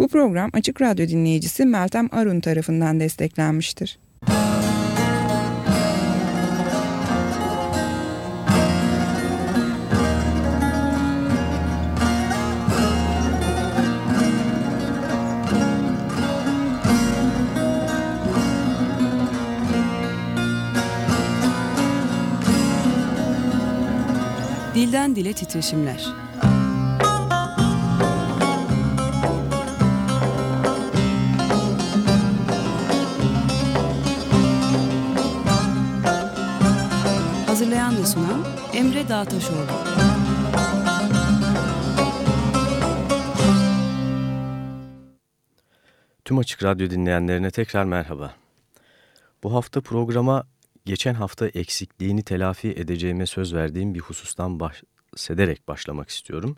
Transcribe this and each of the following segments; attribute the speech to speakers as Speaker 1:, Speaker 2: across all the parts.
Speaker 1: Bu program Açık Radyo dinleyicisi Meltem Arun tarafından desteklenmiştir.
Speaker 2: Dilden Dile Titreşimler Emre Dağtaşoğlu
Speaker 3: Tüm Açık Radyo dinleyenlerine tekrar merhaba. Bu hafta programa geçen hafta eksikliğini telafi edeceğime söz verdiğim bir husustan bahsederek başlamak istiyorum.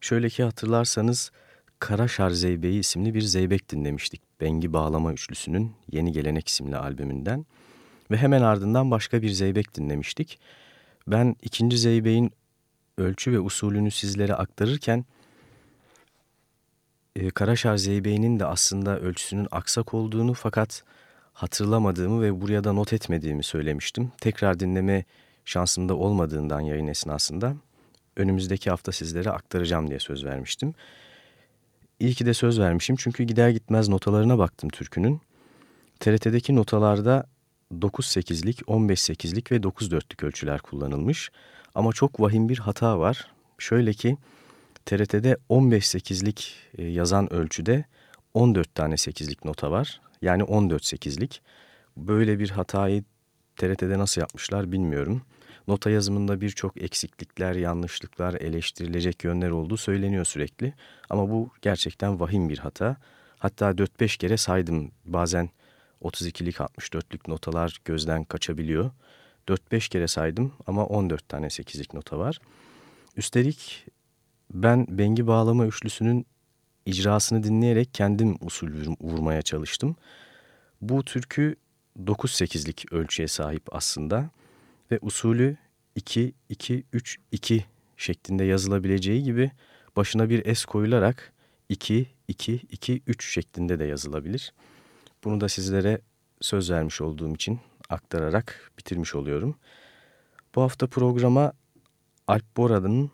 Speaker 3: Şöyle ki hatırlarsanız Kara Şarzeybe'yi isimli bir zeybek dinlemiştik. Bengi Bağlama Üçlüsü'nün Yeni Gelenek isimli albümünden. Ve hemen ardından başka bir zeybek dinlemiştik. Ben ikinci zeybeğin ölçü ve usulünü sizlere aktarırken e, Karaşar Zeybeği'nin de aslında ölçüsünün aksak olduğunu fakat hatırlamadığımı ve buraya da not etmediğimi söylemiştim. Tekrar dinleme şansımda olmadığından yayın esnasında önümüzdeki hafta sizlere aktaracağım diye söz vermiştim. İyi ki de söz vermişim çünkü gider gitmez notalarına baktım türkünün. TRT'deki notalarda 9-8'lik, 15-8'lik ve 9-4'lük ölçüler kullanılmış. Ama çok vahim bir hata var. Şöyle ki TRT'de 15-8'lik e, yazan ölçüde 14 tane 8'lik nota var. Yani 14-8'lik. Böyle bir hatayı TRT'de nasıl yapmışlar bilmiyorum. Nota yazımında birçok eksiklikler, yanlışlıklar, eleştirilecek yönler olduğu söyleniyor sürekli. Ama bu gerçekten vahim bir hata. Hatta 4-5 kere saydım. Bazen 32'lik 64'lük notalar gözden kaçabiliyor. 4-5 kere saydım ama 14 tane 8'lik nota var. Üstelik ben Bengi Bağlama Üçlüsü'nün icrasını dinleyerek kendim usul vurmaya çalıştım. Bu türkü 9-8'lik ölçüye sahip aslında ve usulü 2-2-3-2 şeklinde yazılabileceği gibi başına bir es koyularak 2-2-2-3 şeklinde de yazılabilir. Bunu da sizlere söz vermiş olduğum için aktararak bitirmiş oluyorum. Bu hafta programa Alp Bora'nın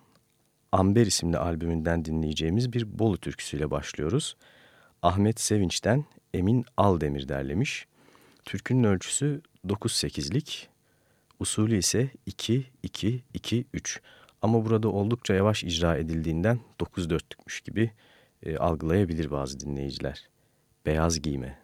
Speaker 3: Amber isimli albümünden dinleyeceğimiz bir Bolu türküsüyle başlıyoruz. Ahmet Sevinç'ten Emin Aldemir derlemiş. Türkünün ölçüsü 9-8'lik, usulü ise 2-2-2-3. Ama burada oldukça yavaş icra edildiğinden 9-4'lükmüş gibi e, algılayabilir bazı dinleyiciler. Beyaz giyme.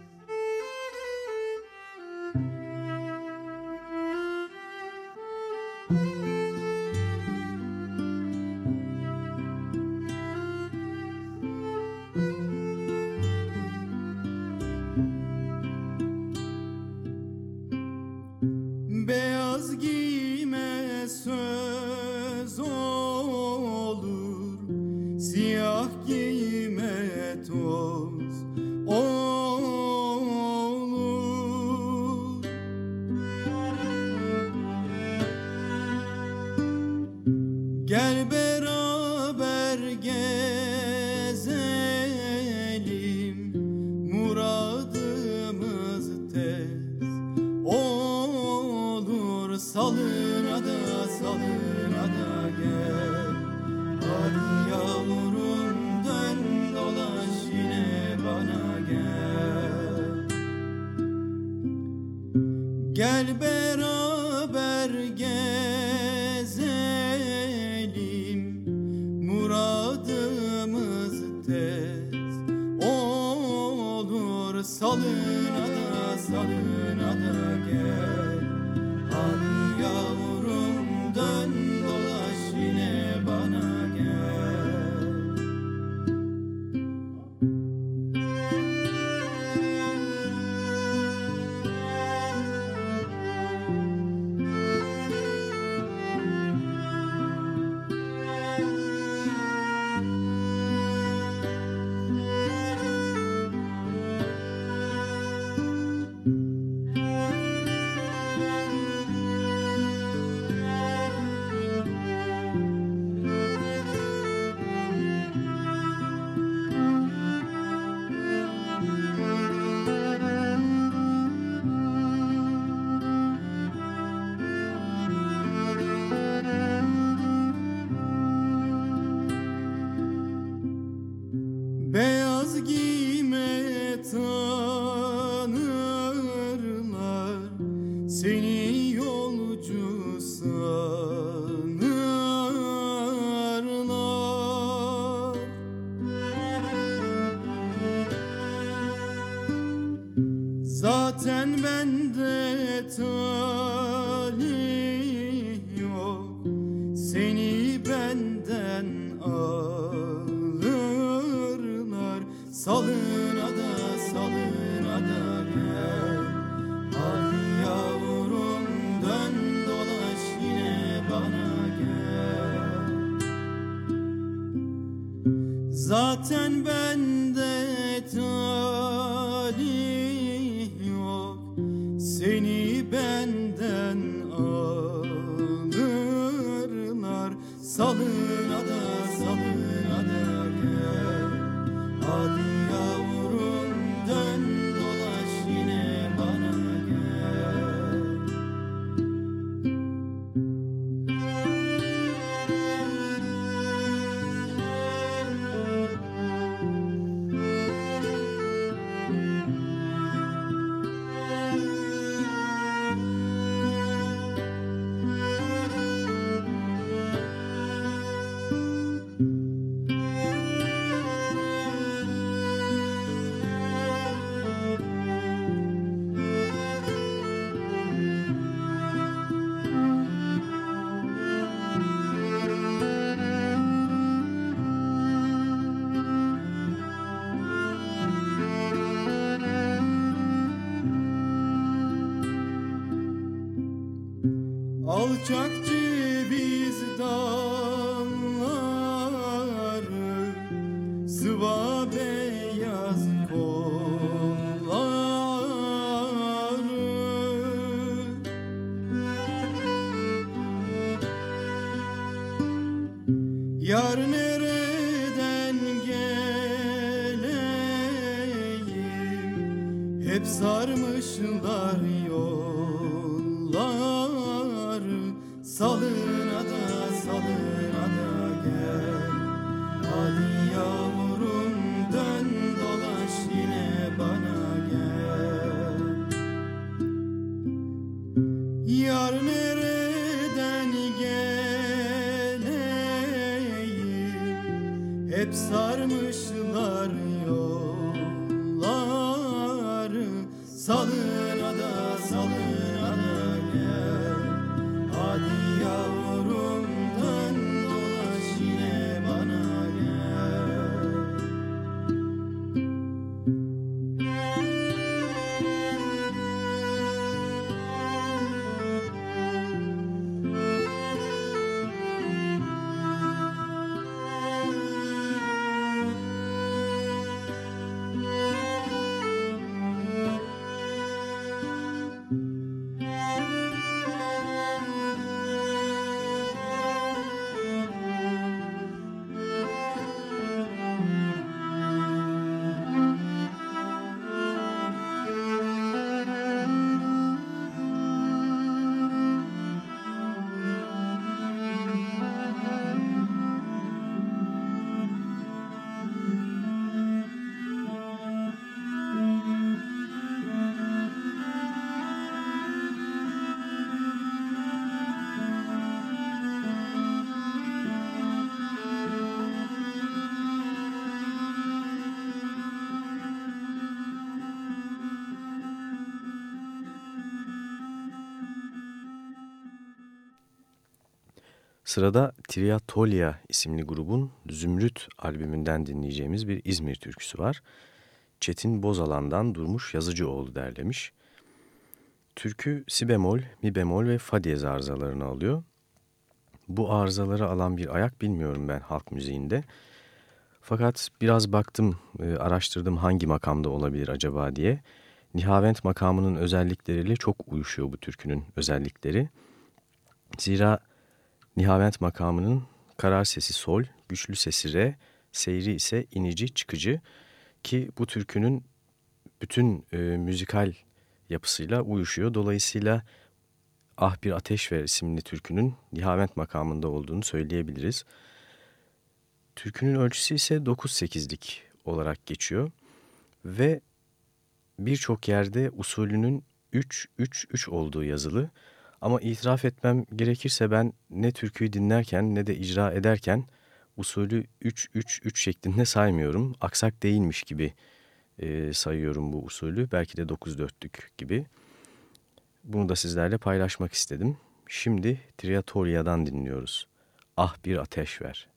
Speaker 4: Alçak
Speaker 3: Sırada Triatolia isimli grubun Zümrüt albümünden dinleyeceğimiz bir İzmir türküsü var. Çetin Bozalan'dan Durmuş Yazıcıoğlu derlemiş. Türkü si bemol, mi bemol ve fa diyez arızalarını alıyor. Bu arızaları alan bir ayak bilmiyorum ben halk müziğinde. Fakat biraz baktım, e, araştırdım hangi makamda olabilir acaba diye. Nihavent makamının özellikleriyle çok uyuşuyor bu türkünün özellikleri. Zira Nihavent makamının karar sesi sol, güçlü sesi re, seyri ise inici çıkıcı ki bu türkünün bütün e, müzikal yapısıyla uyuşuyor. Dolayısıyla Ah Bir Ateş Ver isimli türkünün Nihavent makamında olduğunu söyleyebiliriz. Türkünün ölçüsü ise 9-8'lik olarak geçiyor ve birçok yerde usulünün
Speaker 5: 3-3-3 olduğu yazılı. Ama itiraf etmem gerekirse ben ne türküyü dinlerken ne de icra ederken usulü 3-3-3 şeklinde saymıyorum. Aksak değilmiş gibi e, sayıyorum bu usulü. Belki de 9-4'lük gibi. Bunu da sizlerle paylaşmak istedim. Şimdi Triatoria'dan dinliyoruz. Ah bir ateş ver.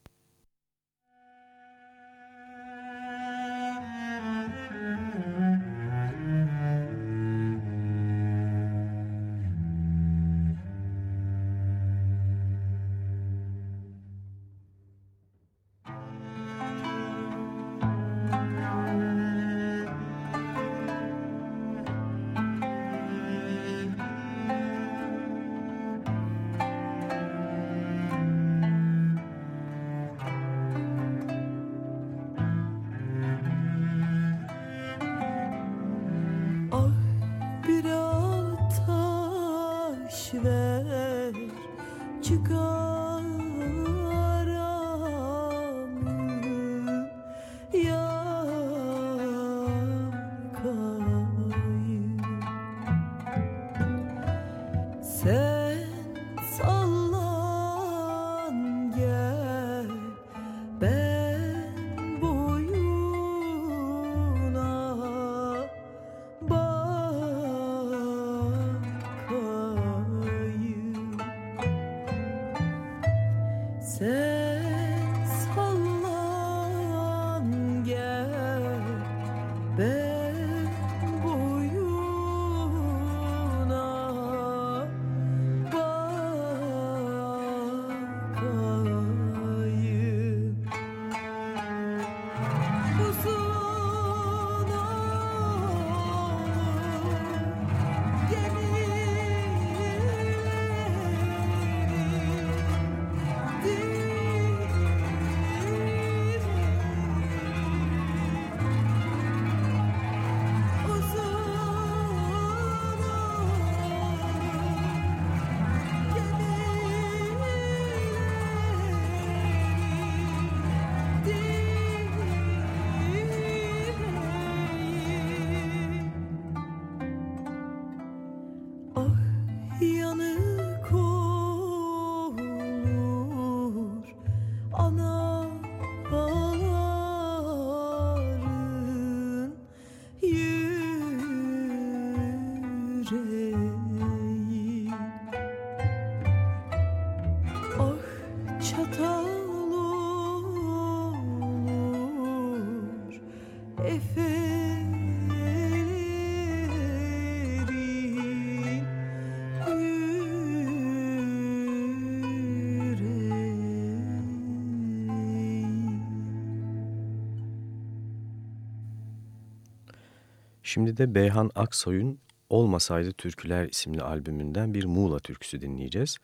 Speaker 5: Şimdi de Beyhan Aksoy'un Olmasaydı Türküler isimli albümünden bir Muğla türküsü dinleyeceğiz.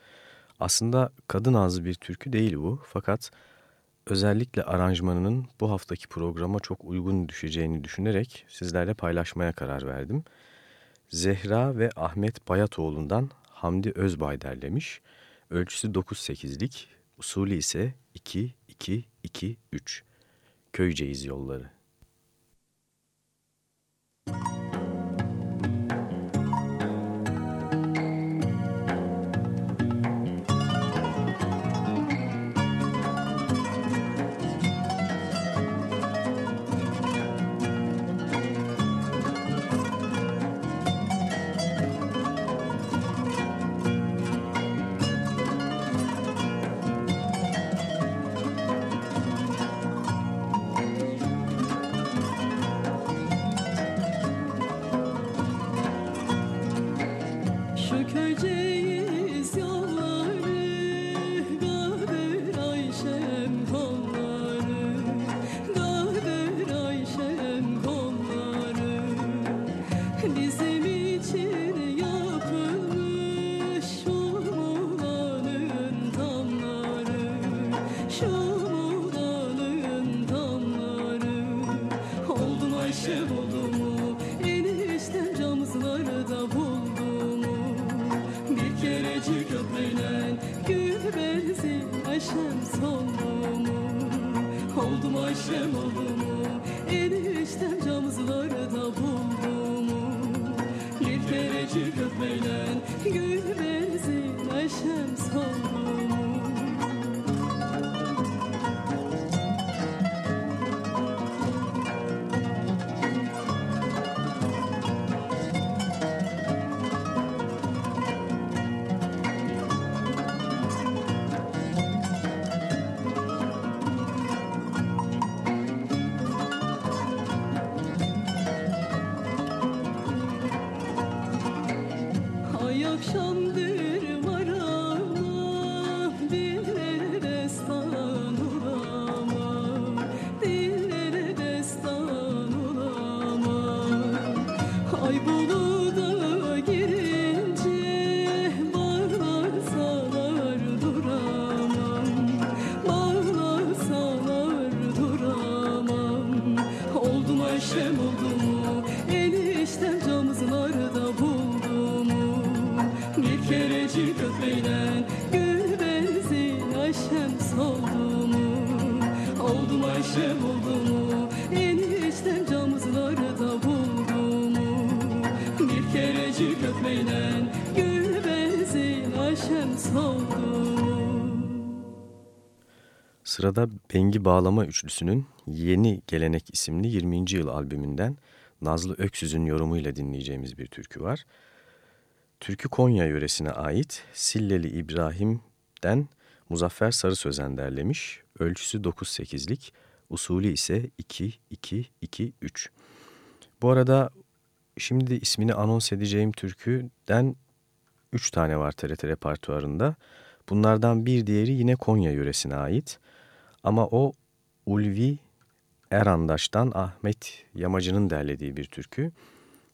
Speaker 5: Aslında kadın ağzı bir türkü değil bu fakat özellikle aranjmanının bu haftaki programa çok uygun düşeceğini düşünerek sizlerle paylaşmaya karar verdim. Zehra ve Ahmet Bayatoğlu'ndan Hamdi Özbay derlemiş. Ölçüsü 9-8'lik, usulü ise 2-2-2-3. Köyceğiz yolları.
Speaker 6: seu
Speaker 3: Sırada Bengi Bağlama Üçlüsü'nün Yeni Gelenek isimli 20. yıl albümünden Nazlı Öksüz'ün yorumuyla dinleyeceğimiz bir türkü var. Türkü Konya yöresine ait Silleli İbrahim'den Muzaffer Sarı Sözen derlemiş. Ölçüsü 9-8'lik, usulü ise 2-2-2-3. Bu arada şimdi ismini anons edeceğim türküden 3 tane var TRT repertuarında. Bunlardan bir diğeri yine Konya yöresine ait. Ama o Ulvi Erandaş'tan Ahmet Yamacı'nın derlediği bir türkü.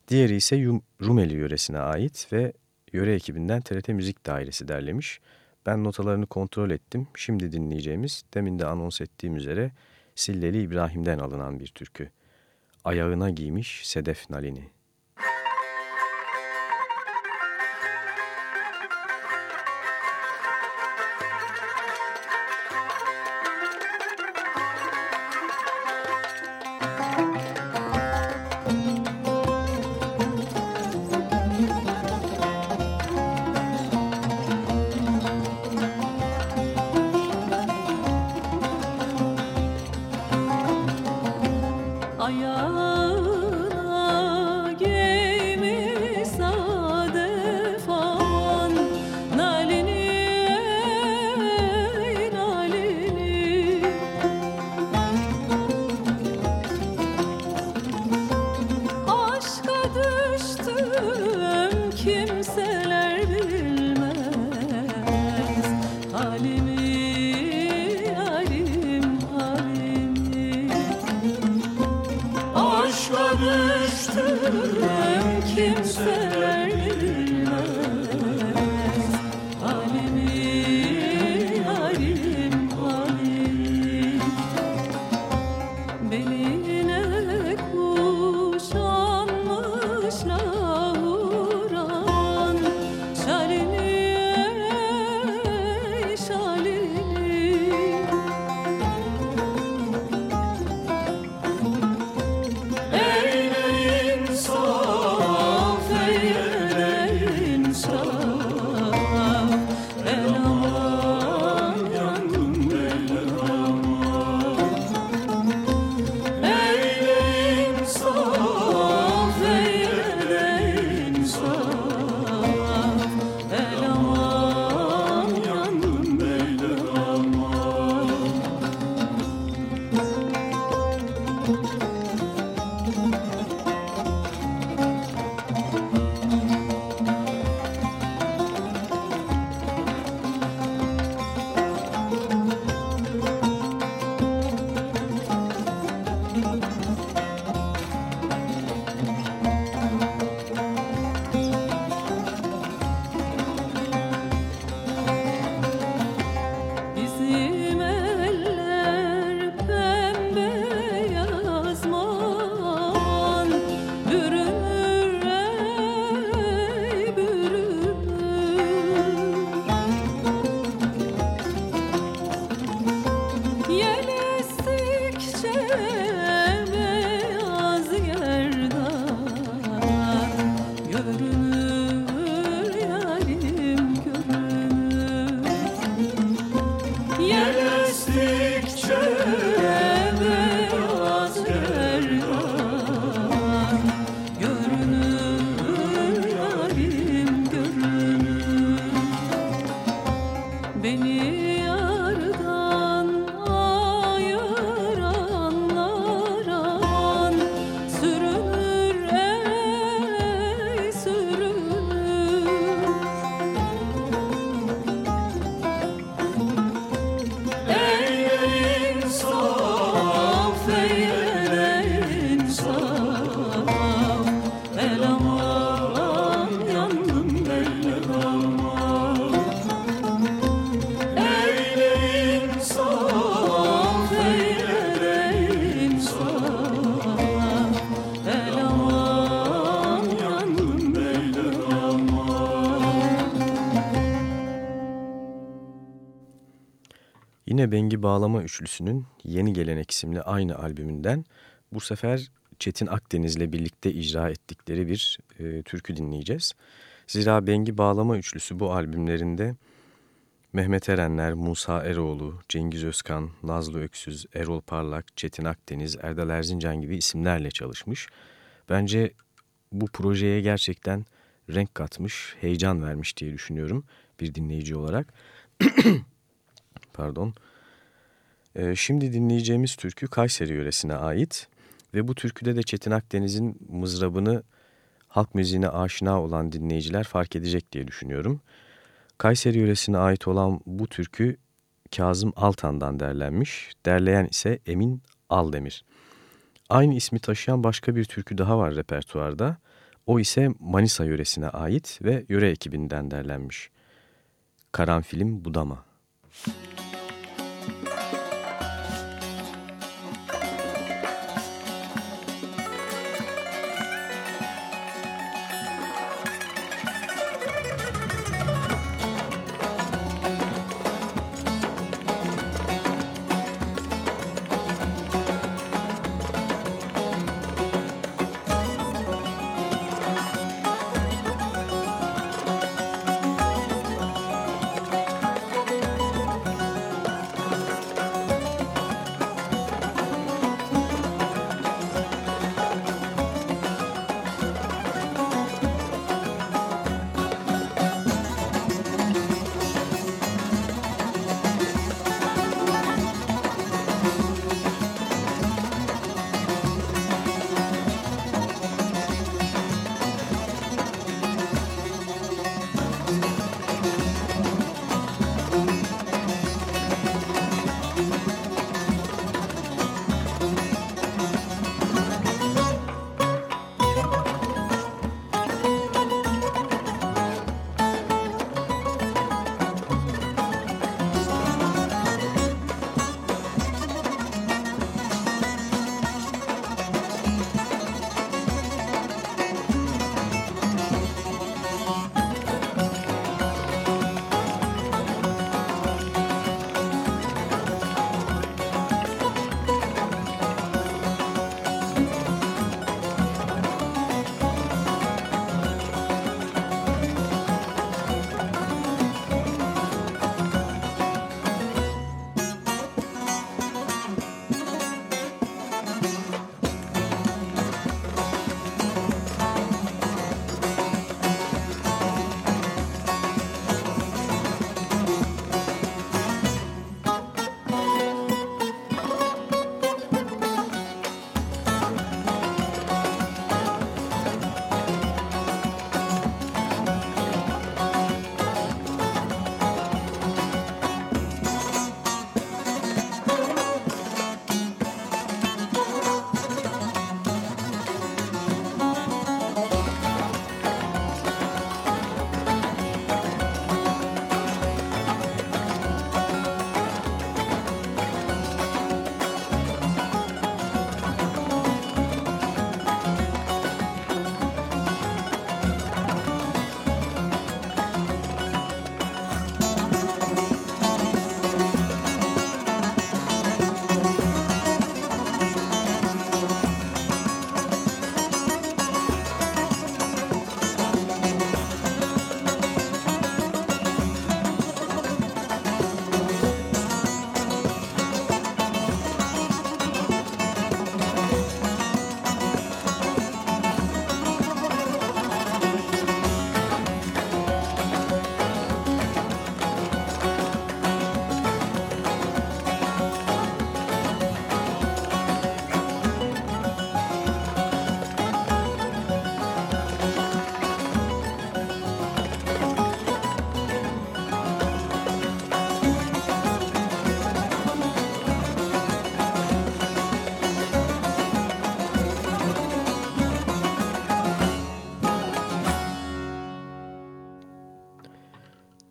Speaker 3: Diğeri ise Rumeli yöresine ait ve yöre ekibinden TRT Müzik Dairesi derlemiş. Ben notalarını kontrol ettim. Şimdi dinleyeceğimiz demin de anons ettiğim üzere Silleli İbrahim'den alınan bir türkü. Ayağına giymiş sedef nalini. Bağlama Üçlüsü'nün Yeni Gelenek isimli aynı albümünden bu sefer Çetin Akdeniz'le birlikte icra ettikleri bir e, türkü dinleyeceğiz. Zira Bengi Bağlama Üçlüsü bu albümlerinde Mehmet Erenler, Musa Eroğlu, Cengiz Özkan, Nazlı Öksüz, Erol Parlak, Çetin Akdeniz, Erdal Erzincan gibi isimlerle çalışmış. Bence bu projeye gerçekten renk katmış, heyecan vermiş diye düşünüyorum bir dinleyici olarak. Pardon. Ee, şimdi dinleyeceğimiz türkü Kayseri yöresine ait ve bu türküde de Çetin Akdeniz'in mızrabını halk müziğine aşina olan dinleyiciler fark edecek diye düşünüyorum. Kayseri yöresine ait olan bu türkü Kazım Altan'dan derlenmiş, derleyen ise Emin Aldemir. Aynı ismi taşıyan başka bir türkü daha var repertuarda. O ise Manisa yöresine ait ve yöre ekibinden derlenmiş. Karanfilim Budama. Müzik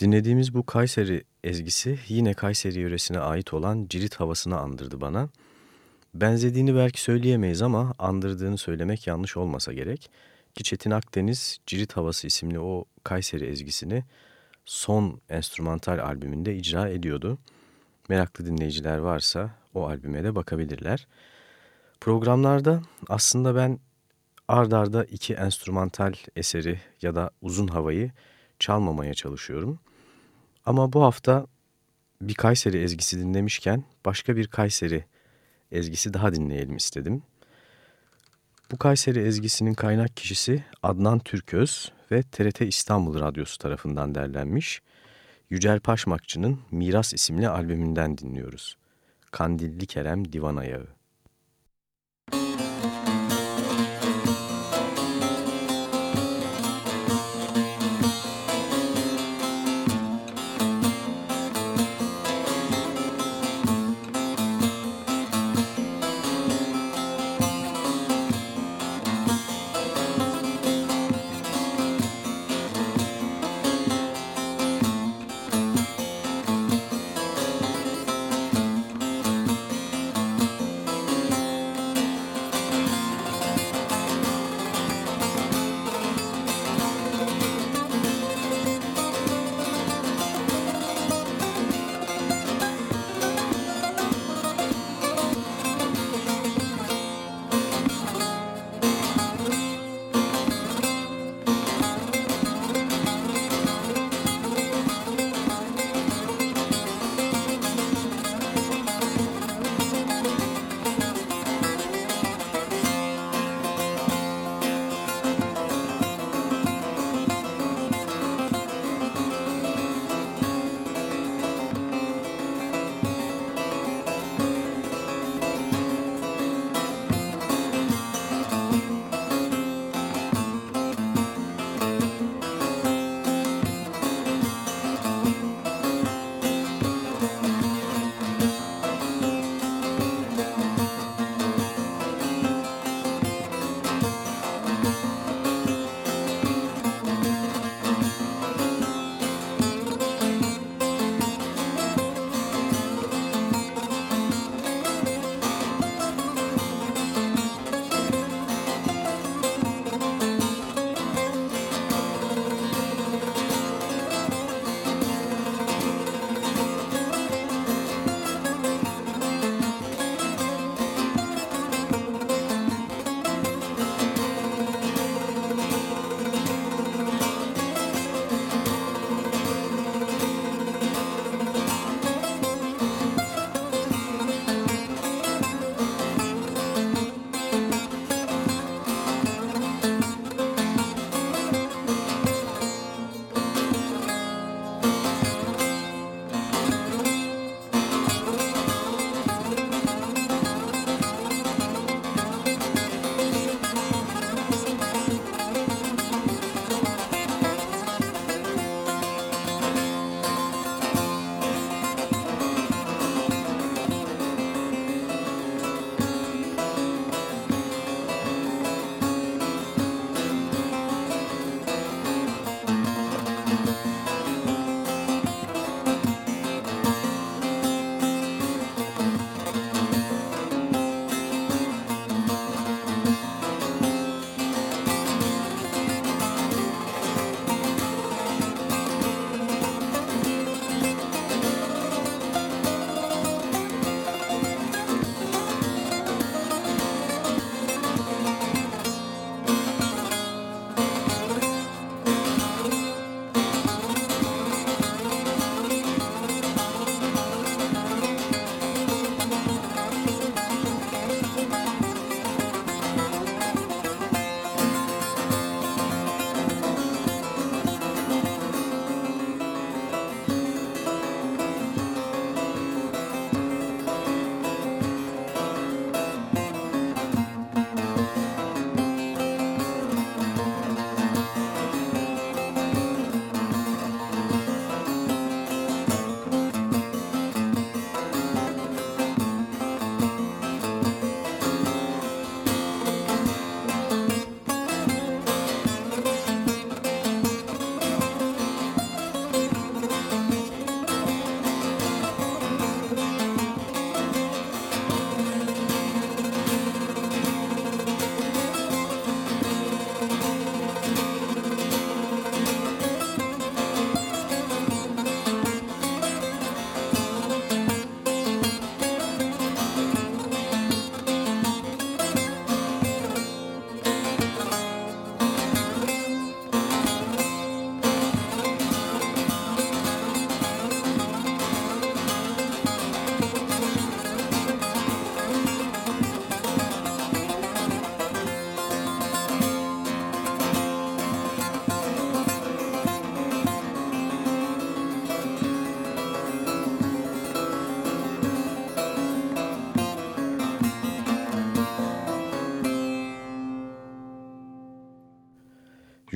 Speaker 3: Dinlediğimiz bu Kayseri ezgisi yine Kayseri yöresine ait olan cirit havasını andırdı bana. Benzediğini belki söyleyemeyiz ama andırdığını söylemek yanlış olmasa gerek. Ki Çetin Akdeniz Cirit Havası isimli o Kayseri ezgisini son enstrümantal albümünde icra ediyordu. Meraklı dinleyiciler varsa o albüme de bakabilirler. Programlarda aslında ben ard arda iki enstrümantal eseri ya da uzun havayı çalmamaya çalışıyorum. Ama bu hafta bir Kayseri ezgisi dinlemişken başka bir Kayseri ezgisi daha dinleyelim istedim. Bu Kayseri ezgisinin kaynak kişisi Adnan Türköz ve TRT İstanbul Radyosu tarafından derlenmiş. Yücel Paşmakçı'nın Miras isimli albümünden dinliyoruz. Kandilli Kerem Divan Ayağı.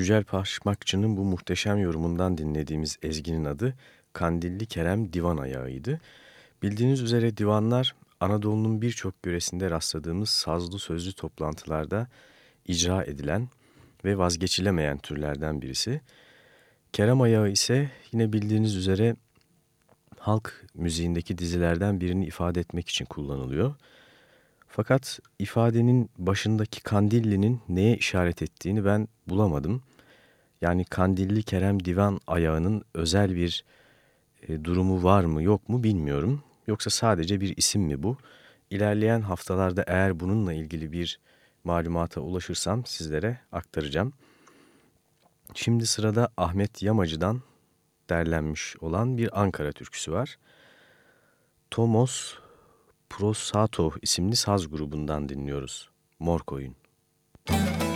Speaker 7: Yücel Paşmakçı'nın bu muhteşem yorumundan dinlediğimiz ezginin adı Kandilli Kerem Divan Ayağı'ydı. Bildiğiniz üzere divanlar Anadolu'nun birçok yöresinde rastladığımız sazlı sözlü toplantılarda icra edilen ve vazgeçilemeyen türlerden birisi. Kerem Ayağı ise yine bildiğiniz üzere halk müziğindeki dizilerden birini ifade etmek için kullanılıyor. Fakat ifadenin başındaki Kandilli'nin neye işaret ettiğini ben bulamadım. Yani Kandilli Kerem Divan ayağının özel bir e, durumu var mı yok mu bilmiyorum. Yoksa sadece bir isim mi bu? İlerleyen haftalarda eğer bununla ilgili bir malumata ulaşırsam sizlere aktaracağım. Şimdi sırada Ahmet Yamacı'dan derlenmiş olan bir Ankara türküsü var. Tomos Prosato isimli saz grubundan dinliyoruz. Mor Koyun. Müzik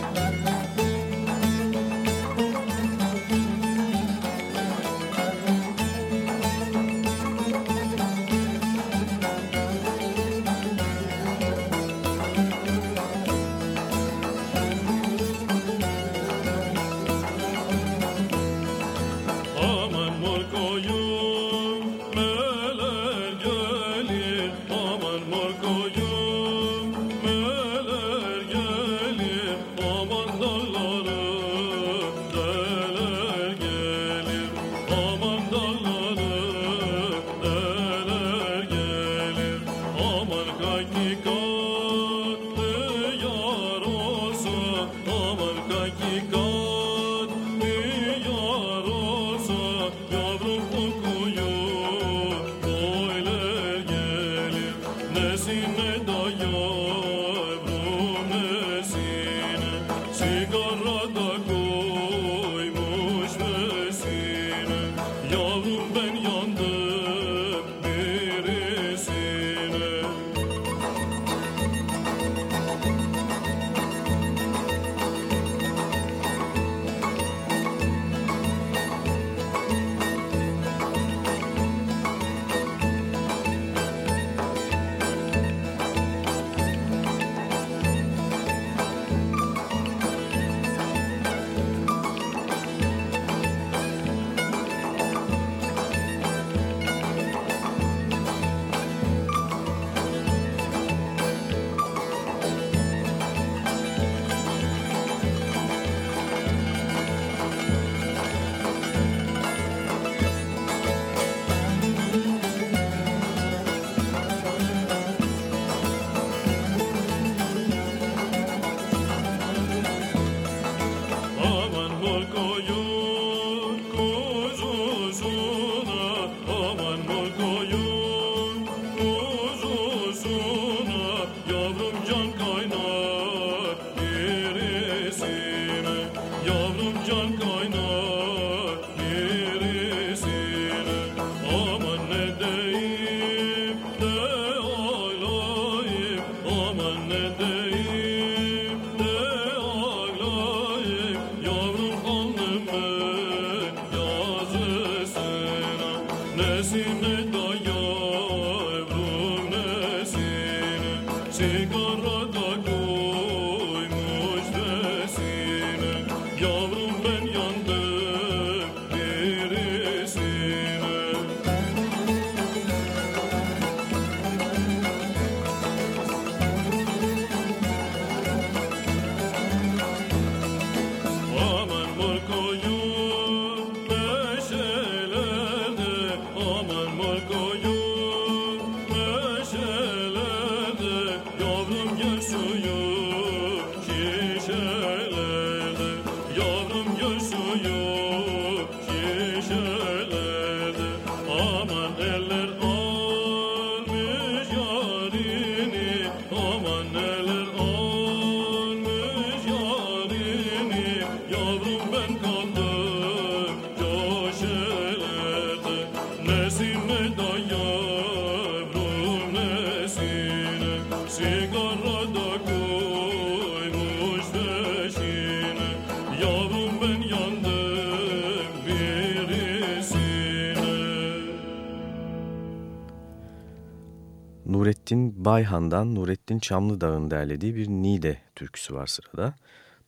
Speaker 7: Bayhan'dan Nurettin Çamlıdağ'ın derlediği bir Nide türküsü var sırada.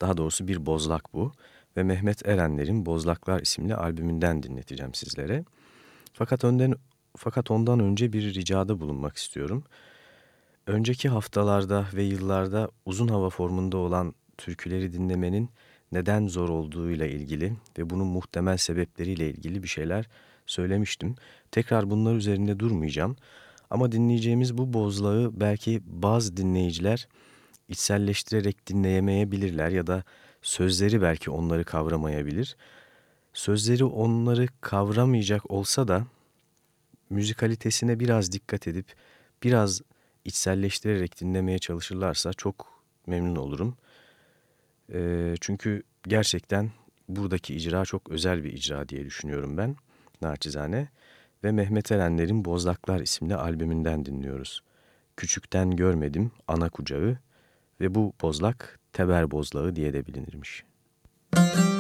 Speaker 7: Daha doğrusu bir bozlak bu
Speaker 3: ve Mehmet Erenler'in Bozlaklar isimli albümünden dinleteceğim sizlere. Fakat önden fakat ondan önce bir ricada bulunmak istiyorum. Önceki haftalarda ve yıllarda uzun hava formunda olan türküleri dinlemenin neden zor olduğuyla ilgili ve bunun muhtemel sebepleriyle ilgili bir şeyler söylemiştim. Tekrar bunlar üzerinde durmayacağım. Ama dinleyeceğimiz bu bozlağı belki bazı dinleyiciler içselleştirerek dinleyemeyebilirler ya da sözleri belki onları kavramayabilir. Sözleri onları kavramayacak olsa da müzikalitesine biraz dikkat edip biraz içselleştirerek dinlemeye çalışırlarsa çok memnun olurum. E, çünkü gerçekten buradaki icra çok özel bir icra diye düşünüyorum ben naçizane. Ve Mehmet Erenler'in Bozlaklar isimli albümünden dinliyoruz. Küçükten görmedim ana kucağı ve bu bozlak Teber Bozlağı diye de bilinirmiş. Müzik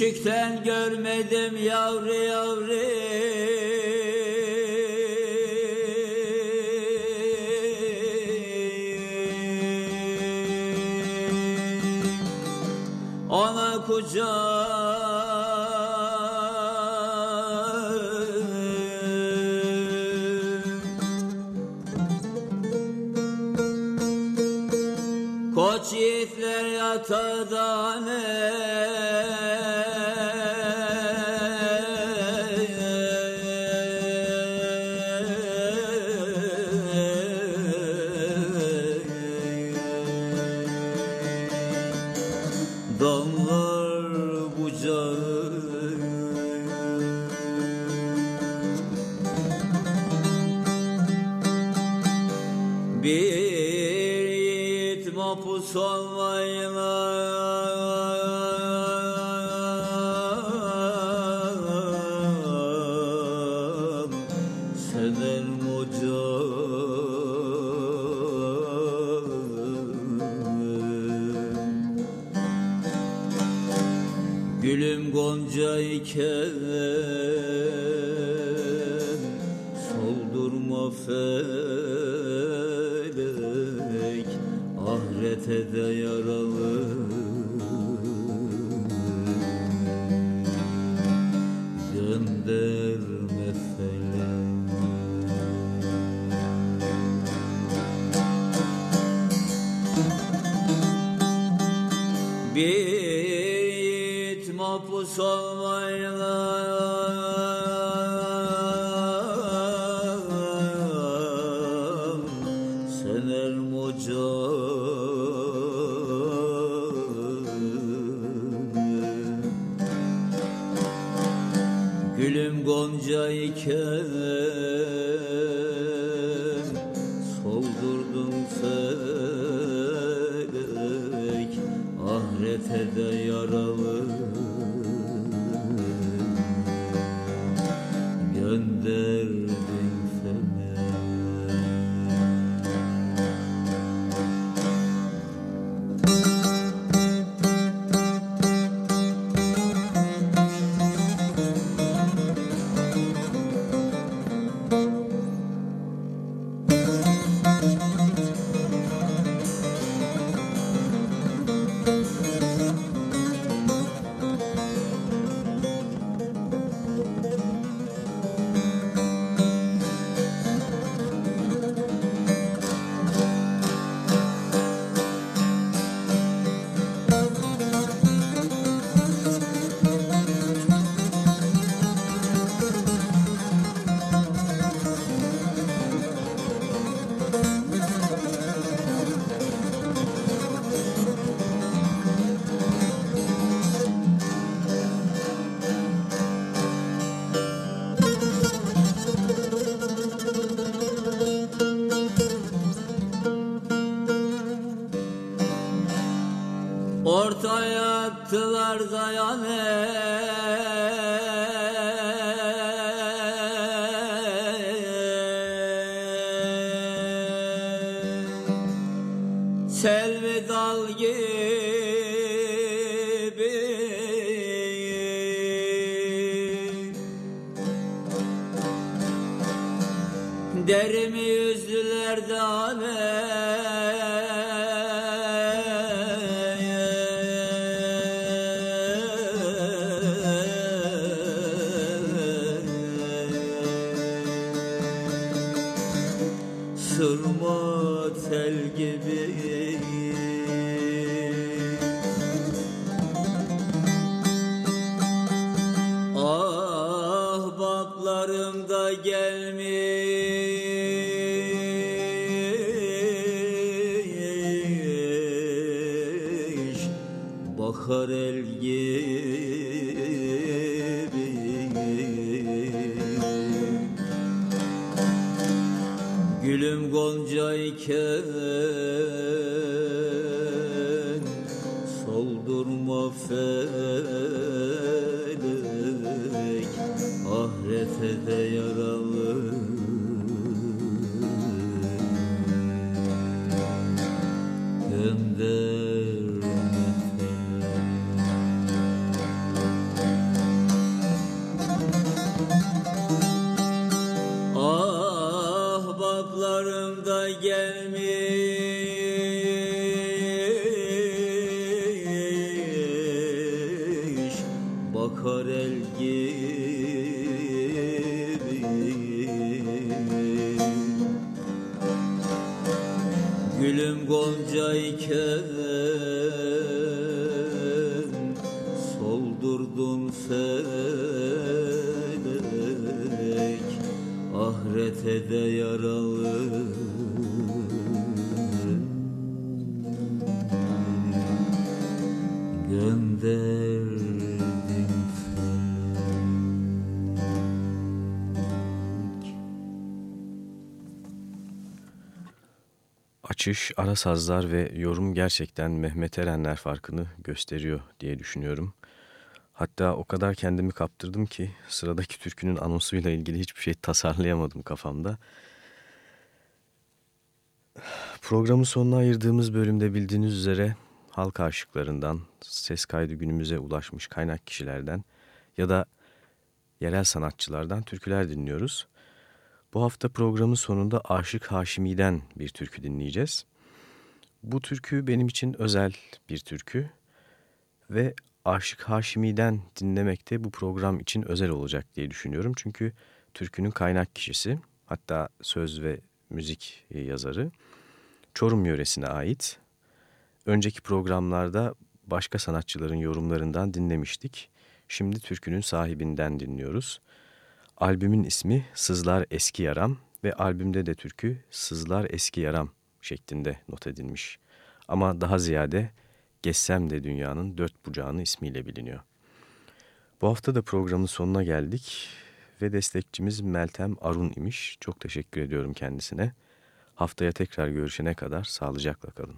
Speaker 8: Küçükten görmedim yavru yavru Ortaya attılar
Speaker 4: açış, ara sazlar ve yorum gerçekten Mehmet Erenler farkını gösteriyor diye düşünüyorum. Hatta o kadar kendimi kaptırdım ki sıradaki türkünün anonsuyla ilgili hiçbir şey tasarlayamadım kafamda. Programın sonuna ayırdığımız bölümde bildiğiniz üzere halk aşıklarından, ses kaydı günümüze ulaşmış kaynak kişilerden ya da yerel sanatçılardan türküler dinliyoruz. Bu hafta programın sonunda Aşık Haşimi'den bir türkü dinleyeceğiz. Bu türkü benim için özel bir türkü ve Aşık Haşimi'den dinlemek de bu program için özel olacak diye düşünüyorum. Çünkü türkünün kaynak kişisi hatta söz ve müzik yazarı Çorum yöresine ait. Önceki programlarda başka sanatçıların yorumlarından dinlemiştik. Şimdi türkünün sahibinden dinliyoruz. Albümün ismi Sızlar Eski Yaram ve albümde de türkü Sızlar Eski Yaram şeklinde not edilmiş. Ama daha ziyade Geçsem de Dünyanın Dört Bucağını ismiyle biliniyor. Bu hafta da programın sonuna geldik ve destekçimiz Meltem Arun imiş. Çok teşekkür ediyorum kendisine. Haftaya tekrar görüşene kadar sağlıcakla kalın.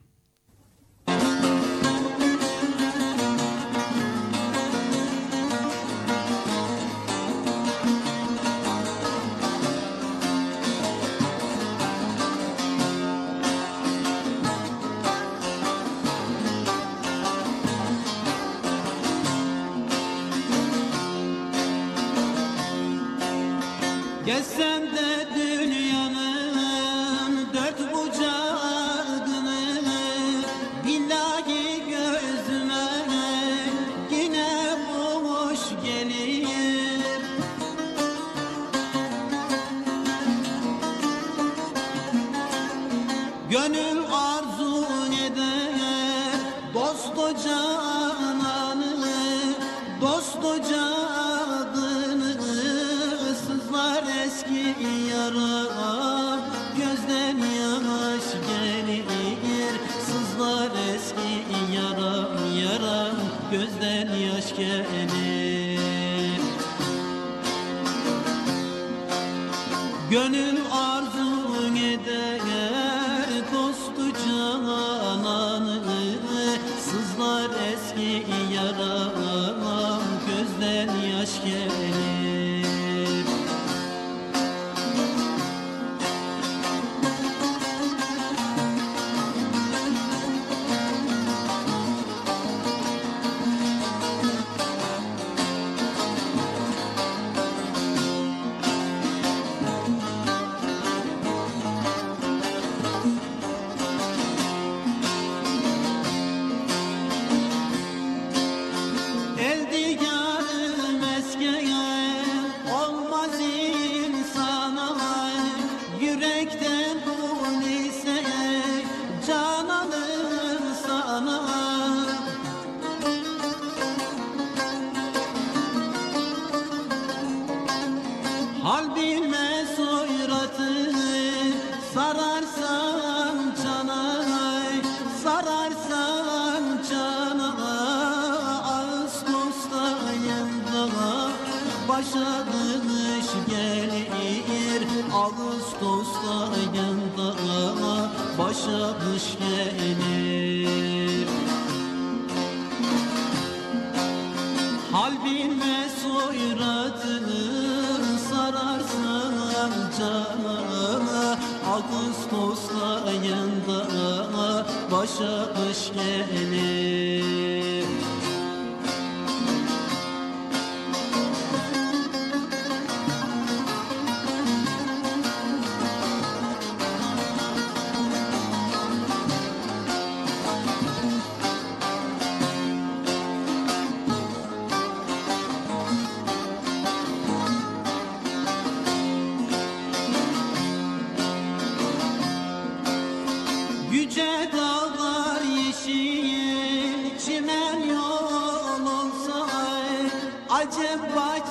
Speaker 4: acaba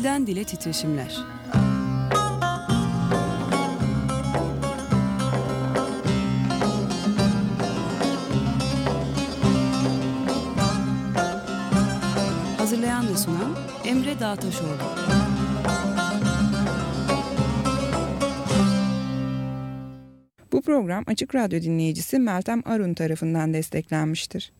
Speaker 2: Dilden dile titreşimler. Hazırlayan ve sunan Emre Dağtaşoğlu.
Speaker 1: Bu program Açık Radyo dinleyicisi Meltem Arun tarafından desteklenmiştir.